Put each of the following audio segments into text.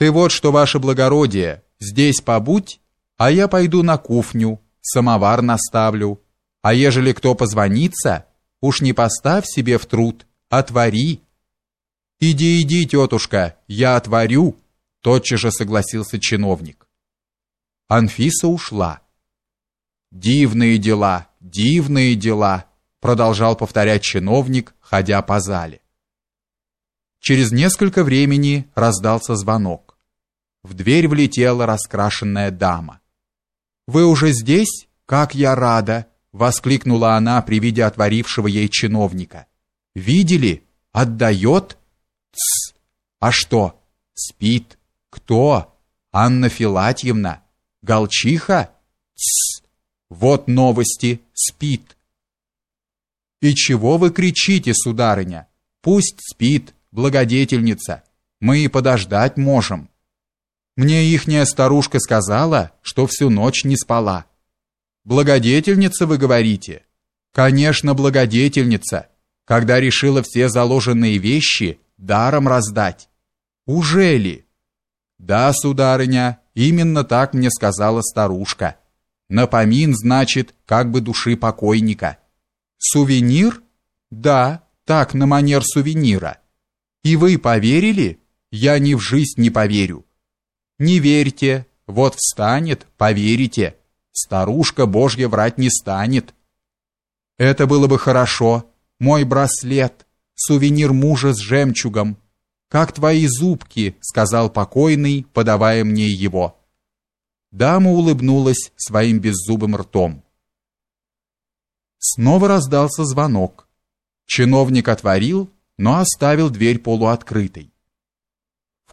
Ты вот что, ваше благородие, здесь побудь, а я пойду на кухню, самовар наставлю. А ежели кто позвонится, уж не поставь себе в труд, отвори. Иди, иди, тетушка, я отворю, тотчас же согласился чиновник. Анфиса ушла. Дивные дела, дивные дела, продолжал повторять чиновник, ходя по зале. Через несколько времени раздался звонок. В дверь влетела раскрашенная дама. Вы уже здесь? Как я рада, воскликнула она при виде отворившего ей чиновника. Видели? Отдает? Тс. А что? Спит. Кто? Анна Филатьевна. Голчиха? Тс. Вот новости. Спит. И чего вы кричите, сударыня? Пусть спит, благодетельница. Мы и подождать можем. Мне ихняя старушка сказала, что всю ночь не спала. Благодетельница, вы говорите? Конечно, благодетельница, когда решила все заложенные вещи даром раздать. Уже ли? Да, сударыня, именно так мне сказала старушка. Напомин, значит, как бы души покойника. Сувенир? Да, так, на манер сувенира. И вы поверили? Я ни в жизнь не поверю. Не верьте, вот встанет, поверите. Старушка Божья врать не станет. Это было бы хорошо. Мой браслет, сувенир мужа с жемчугом. Как твои зубки, сказал покойный, подавая мне его. Дама улыбнулась своим беззубым ртом. Снова раздался звонок. Чиновник отворил, но оставил дверь полуоткрытой.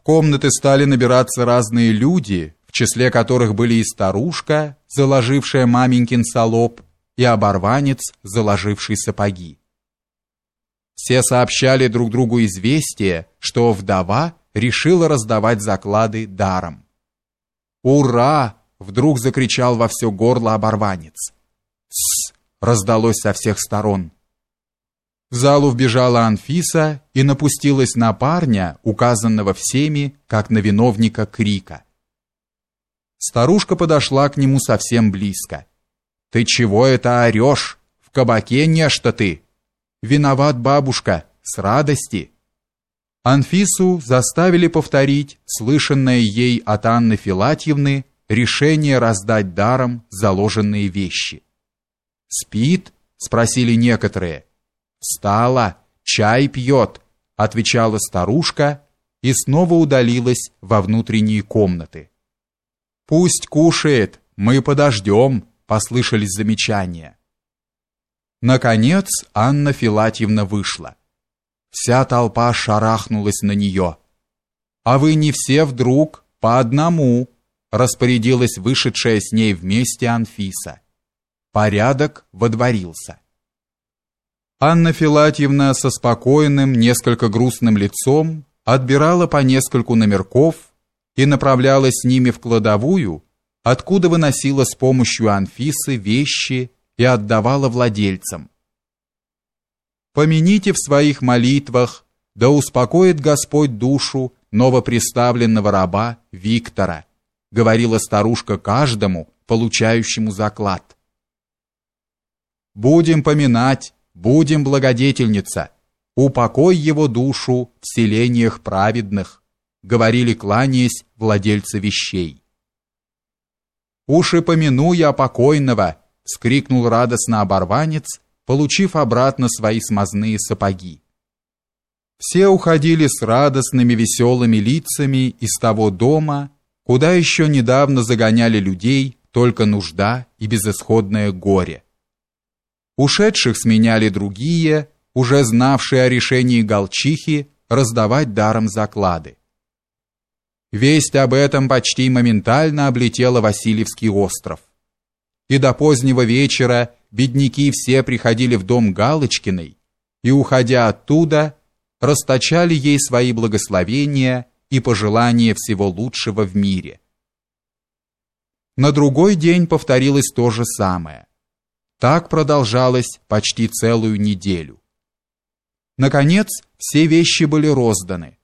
Комнаты стали набираться разные люди, в числе которых были и старушка, заложившая маменькин солоб, и оборванец, заложивший сапоги. Все сообщали друг другу известие, что вдова решила раздавать заклады даром. «Ура!» — вдруг закричал во все горло оборванец. «Тссс! раздалось со всех сторон. В залу вбежала Анфиса и напустилась на парня, указанного всеми, как на виновника крика. Старушка подошла к нему совсем близко. Ты чего это орешь? В кабаке не что ты? Виноват бабушка, с радости. Анфису заставили повторить слышанное ей от Анны Филатьевны решение раздать даром заложенные вещи. Спит? спросили некоторые. Встала, чай пьет, отвечала старушка и снова удалилась во внутренние комнаты. Пусть кушает, мы подождем, послышались замечания. Наконец Анна Филатьевна вышла. Вся толпа шарахнулась на нее. А вы не все вдруг, по одному, распорядилась вышедшая с ней вместе Анфиса. Порядок водворился. Анна Филатьевна со спокойным, несколько грустным лицом отбирала по нескольку номерков и направлялась с ними в кладовую, откуда выносила с помощью Анфисы вещи и отдавала владельцам. Помяните в своих молитвах, да успокоит Господь душу новоприставленного раба Виктора, говорила старушка каждому, получающему заклад. Будем поминать, будем благодетельница. Упокой его душу в селениях праведных, говорили кланяясь владельцы вещей. Уши помяну я покойного, вскрикнул радостно оборванец, получив обратно свои смазные сапоги. Все уходили с радостными веселыми лицами из того дома, куда еще недавно загоняли людей только нужда и безысходное горе. Ушедших сменяли другие, уже знавшие о решении Голчихи раздавать даром заклады. Весть об этом почти моментально облетела Васильевский остров. И до позднего вечера бедняки все приходили в дом Галочкиной и, уходя оттуда, расточали ей свои благословения и пожелания всего лучшего в мире. На другой день повторилось то же самое. Так продолжалось почти целую неделю. Наконец, все вещи были розданы.